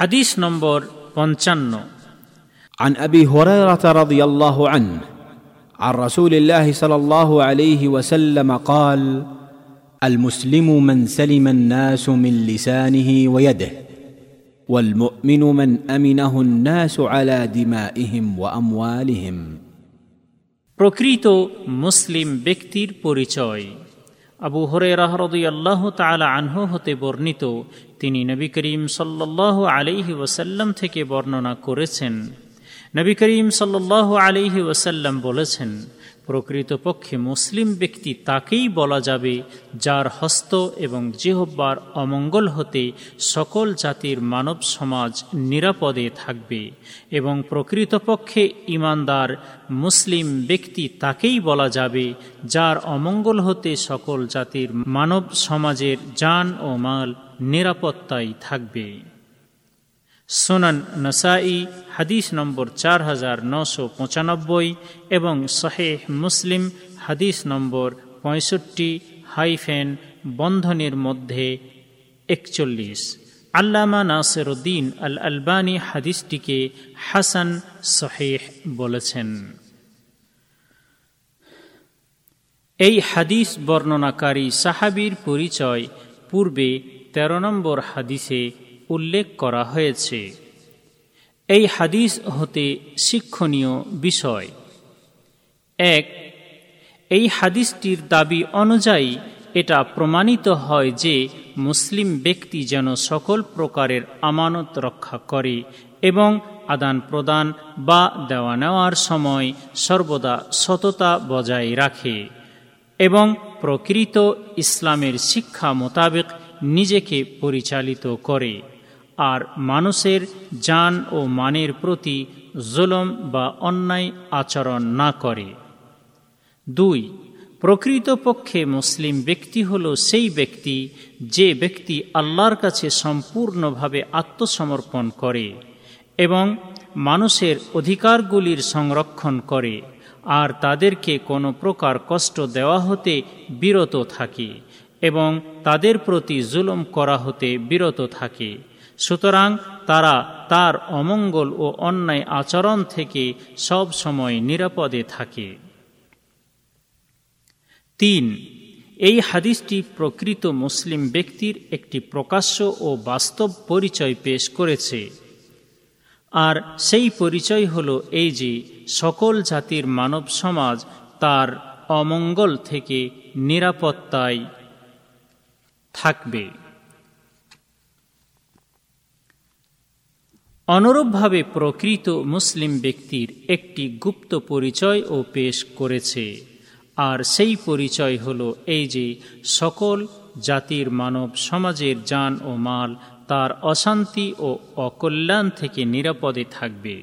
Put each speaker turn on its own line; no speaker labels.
হাদিস নম্বর পঞ্চান্ন
عن ابي هريره رضي الله عنه عن رسول الله صلى الله عليه وسلم قال المسلم من سلم الناس من لسانه ويده والمؤمن من امنه الناس على دمائهم واموالهم
প্রকৃত মুসলিম ব্যক্তির পরিচয় আবু হরে রাহরদি আল্লাহ তালা আনহ হতে বর্ণিত, তিনি নবী করিম সাল্লাহ আলিহি ওসাল্লাম থেকে বর্ণনা করেছেন। নবী করিম সাল্লাহ আলিহি ওসাল্লাম বলেছেন প্রকৃতপক্ষে মুসলিম ব্যক্তি তাকেই বলা যাবে যার হস্ত এবং জেহব্বার অমঙ্গল হতে সকল জাতির মানব সমাজ নিরাপদে থাকবে এবং প্রকৃতপক্ষে ইমানদার মুসলিম ব্যক্তি তাকেই বলা যাবে যার অমঙ্গল হতে সকল জাতির মানব সমাজের যান ও মাল নিরাপত্তায় থাকবে। সোনান নসাই, হাদিস নম্বর চার হাজার নশো পঁচানব্বই এবং শাহেহ মুসলিম, হাদিস নম্বর পঁয়ষট্টি হাইফেন বন্ধনের মধ্যে একচল্লিশ। আল্লামা নাসের উদ্দিন আল আলবানী হাদিসটিকে হাসান শহেহ বলেছেন। এই হাদিস বর্ণনাকারী সাহাবির পরিচয় পূর্বে ১৩ নম্বর হাদিসে উল্লেখ করা হয়েছে। এই হাদিস হতে শিক্ষণীয় বিষয়। এক, এই হাদিসটির দাবি অনুযায়ী এটা প্রমাণিত হয় যে মুসলিম ব্যক্তি যেন সকল প্রকারের আমানত রক্ষা করে এবং আদান প্রদান বা দেওয়া নেওয়ার সময় সর্বদা সততা বজায় রাখে এবং প্রকৃত ইসলামের শিক্ষা মোতাবেক নিজেকে পরিচালিত করে। আর মানুষের যান ও মানের প্রতি জুলম বা অন্যায় আচরণ না করে। দুই, প্রকৃতপক্ষে মুসলিম ব্যক্তি হল সেই ব্যক্তি যে ব্যক্তি আল্লাহর কাছে সম্পূর্ণভাবে আত্মসমর্পণ করে এবং মানুষের অধিকারগুলির সংরক্ষণ করে আর তাদেরকে কোনো প্রকার কষ্ট দেওয়া হতে বিরত থাকে এবং তাদের প্রতি জুলুম করা হতে বিরত থাকে। সুতরাং তারা তার অমঙ্গল ও অন্যায় আচরণ থেকে সব সময় নিরাপদে থাকে। তিন, এই হাদিসটি প্রকৃত মুসলিম ব্যক্তির একটি প্রকাশ্য ও বাস্তব পরিচয় পেশ করেছে। আর সেই পরিচয় হল এই যে সকল জাতির মানব সমাজ তার অমঙ্গল থেকে নিরাপত্তায় থাকবে। অনুরূপভাবে প্রকৃত মুসলিম ব্যক্তির একটি গুপ্ত পরিচয় ও পেশ করেছে। আর সেই পরিচয় হল এই যে সকল জাতির মানব সমাজের যান ও মাল তার অশান্তি ও অকল্যাণ থেকে নিরাপদে থাকবে।